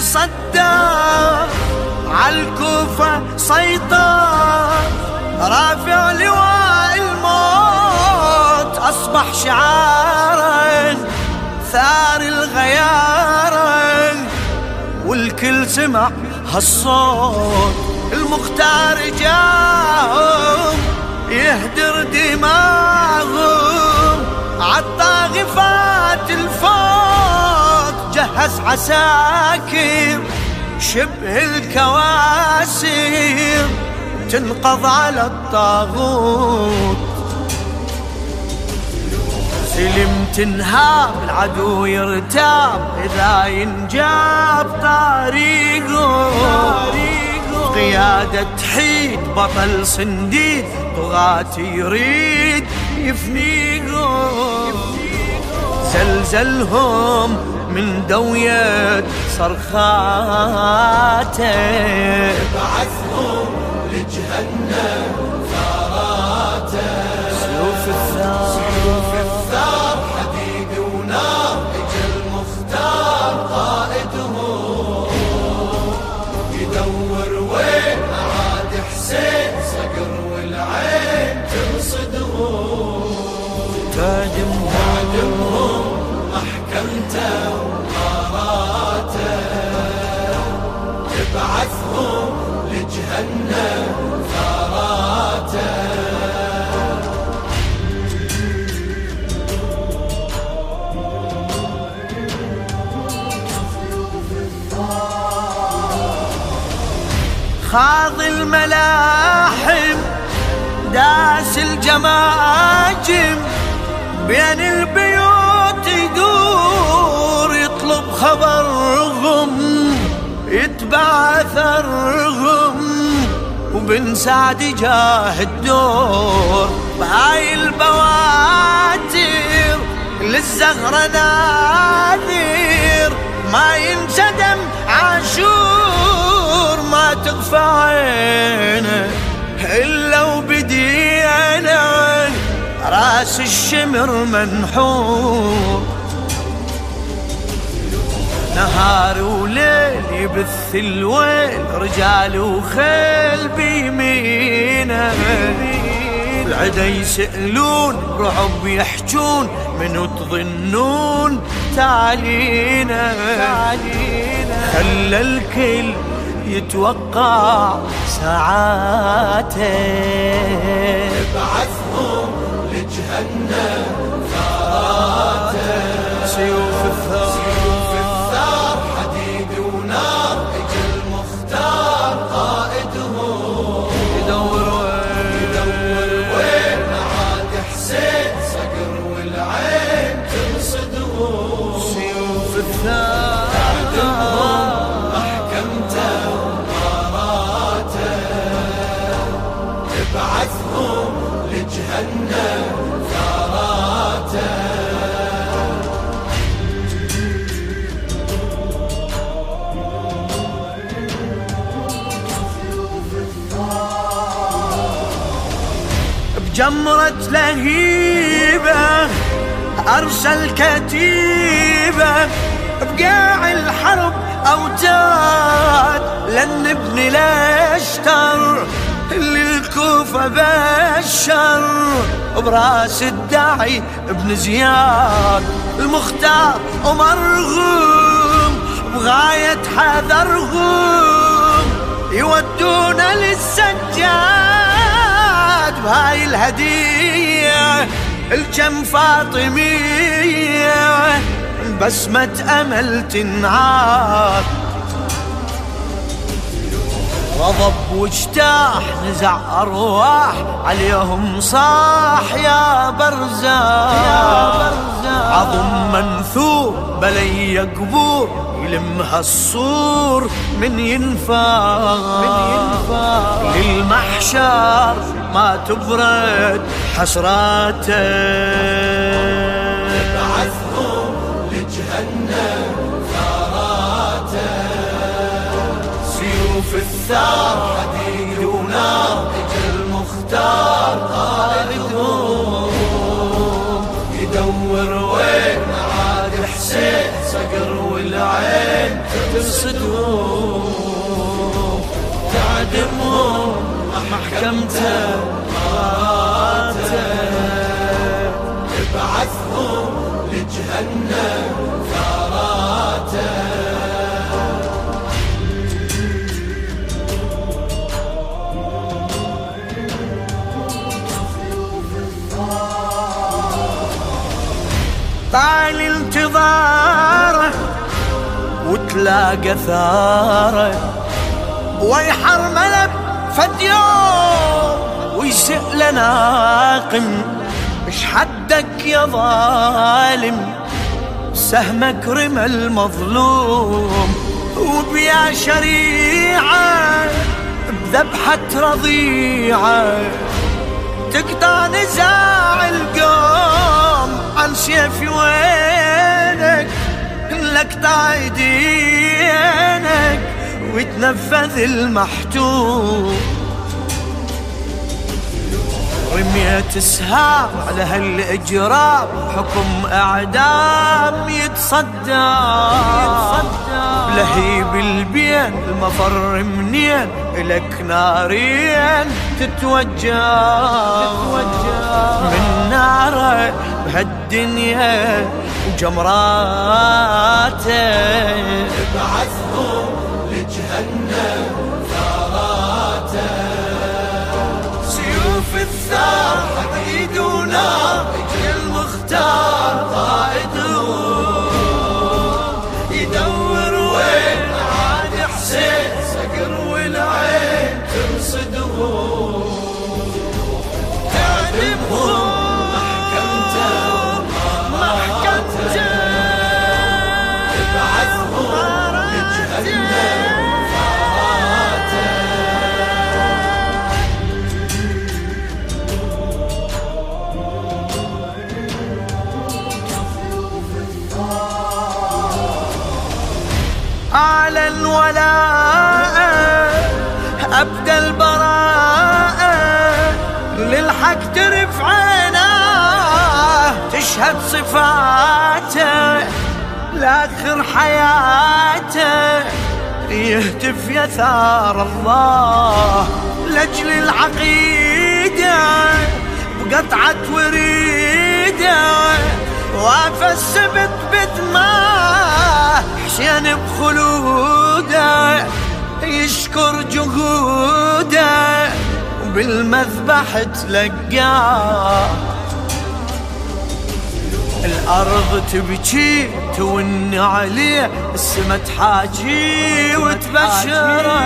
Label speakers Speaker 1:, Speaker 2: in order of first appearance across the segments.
Speaker 1: صدام عالكوفة سيطر رافع لواء الموت أصبح شعارا ثار الغيارا والكل سمع هالصوت المختار جاهم يهدر دماغهم. عالطاغفات الفوق جهز عساكر شبه الكواسر تنقض على الطاغوت. سلم تنهاب العدو يرتاب إذا ينجاب طريقه قيادة حيد بطل صنديد طغاة يريد يفنيقه. زلزلهم من دوية صرخاته.
Speaker 2: بعثهم لجهنم تبعثهم لجهنم ثاراته
Speaker 1: خاض الملاحم داس الجماجم بين البيوت يدور يطلب خبرهم يتبع اثرهم وبن سعد جاه الدور. بهاي البواتر للزهرة ناذر ما ينسدم عاشور ما تغفى عينه إلا وبدينا راس الشمر منحور. نهار وليل الويل رجال وخيل بيمينه العدا يسألون رعب يحجون منو تظنون تعالينا؟ خلى الكل يتوقع ساعاته.
Speaker 2: بعثهم لجهنم.
Speaker 1: بجمرة لهيبة أرسل كتيبة بقاع الحرب أوتاد. لن نبني الأشتر للكوفة بشر. براس الداعي ابن زياد المختار ومرغوم بغاية حذرهم. يودونا للسجاد. بهاي الهدية الجم فاطمية بسمة أمل تنعاد غضب واجتاح نزع أرواح عليهم صاح. يا برزاق عظم منثور بلي قبور يلمها الصور من ينفاق للمحشر ما تبرد حسراته.
Speaker 2: بعثهم لجهنم ثاراته. سيوف الثار
Speaker 1: ترصدهم تعدمهم محكمته
Speaker 2: ابعثهم لجهنم ثاراته
Speaker 1: طال انتظاره وتلاقى ثارة. ويحرمله فد يوم ويسأل ناقم اش حدك يا ظالم؟ سهمك رمى المظلوم. وبيا شريعة بذبحة رضيعة. تقطع نزاع القوم عن سيفي وينك؟ لك ايدينك ويتنفذ المحتوم. رميت سهام على هالإجرام حكم أعدام يتصدى لهيب البين المفر منين؟ لك نارين تتوجه من ناره بهالدنيا وجمراته.
Speaker 2: ابعثهم لجهنم ثاراته. سيوف الثار حديد ونار المختار قائدهم
Speaker 1: الولاء أبدى البراءة للحق ترف عيناه تشهد صفاته لآخر حياته يهتف يا ثار الله لأجل العقيدة بقطعة وريدة وافى السبت بدماه حسين بخلوده يشكر جهوده وبالمذبح تلقاه. الأرض تبكي تون عليه السما تحاجي وتبشره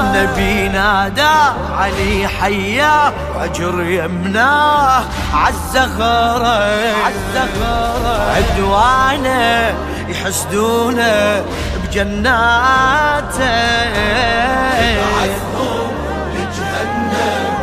Speaker 1: النبي نادى علي حياه واجر يمناه عالزغره عدوانه يحسدونه بجناته.
Speaker 2: ابعثهم لجهنم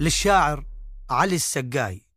Speaker 1: للشاعر علي السقاي.